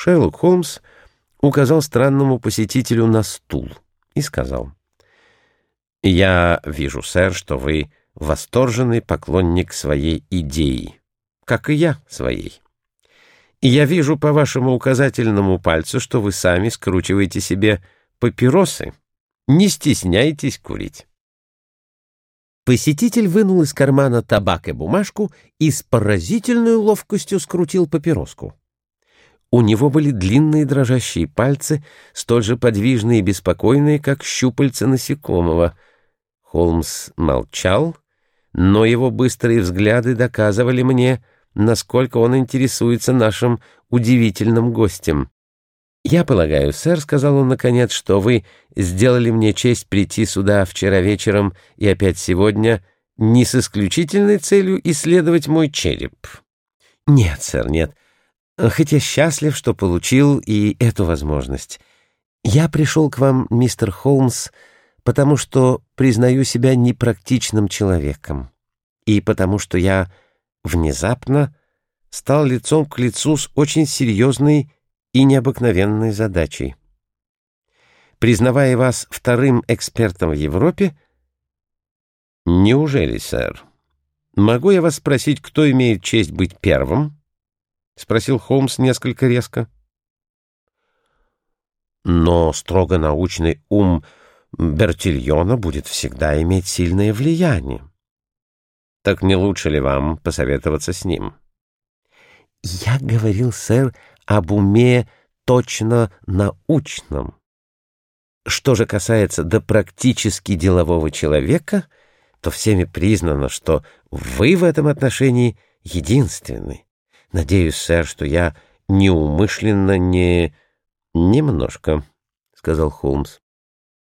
Шерлок Холмс указал странному посетителю на стул и сказал, «Я вижу, сэр, что вы восторженный поклонник своей идеи, как и я своей. И я вижу по вашему указательному пальцу, что вы сами скручиваете себе папиросы. Не стесняйтесь курить». Посетитель вынул из кармана табак и бумажку и с поразительной ловкостью скрутил папироску. У него были длинные дрожащие пальцы, столь же подвижные и беспокойные, как щупальца насекомого. Холмс молчал, но его быстрые взгляды доказывали мне, насколько он интересуется нашим удивительным гостем. «Я полагаю, сэр, — сказал он наконец, — что вы сделали мне честь прийти сюда вчера вечером и опять сегодня не с исключительной целью исследовать мой череп». «Нет, сэр, нет. Хоть я счастлив, что получил и эту возможность. Я пришел к вам, мистер Холмс, потому что признаю себя непрактичным человеком. И потому что я внезапно стал лицом к лицу с очень серьезной и необыкновенной задачей. Признавая вас вторым экспертом в Европе, неужели, сэр, могу я вас спросить, кто имеет честь быть первым? — спросил Холмс несколько резко. «Но строго научный ум Бертильона будет всегда иметь сильное влияние. Так не лучше ли вам посоветоваться с ним?» «Я говорил, сэр, об уме точно научном. Что же касается до практически делового человека, то всеми признано, что вы в этом отношении единственный. Надеюсь, сэр, что я неумышленно не... Немножко, — сказал Холмс.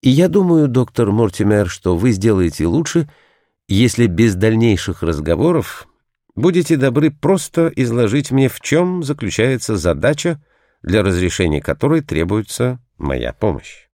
И я думаю, доктор Мортимер, что вы сделаете лучше, если без дальнейших разговоров будете добры просто изложить мне, в чем заключается задача, для разрешения которой требуется моя помощь.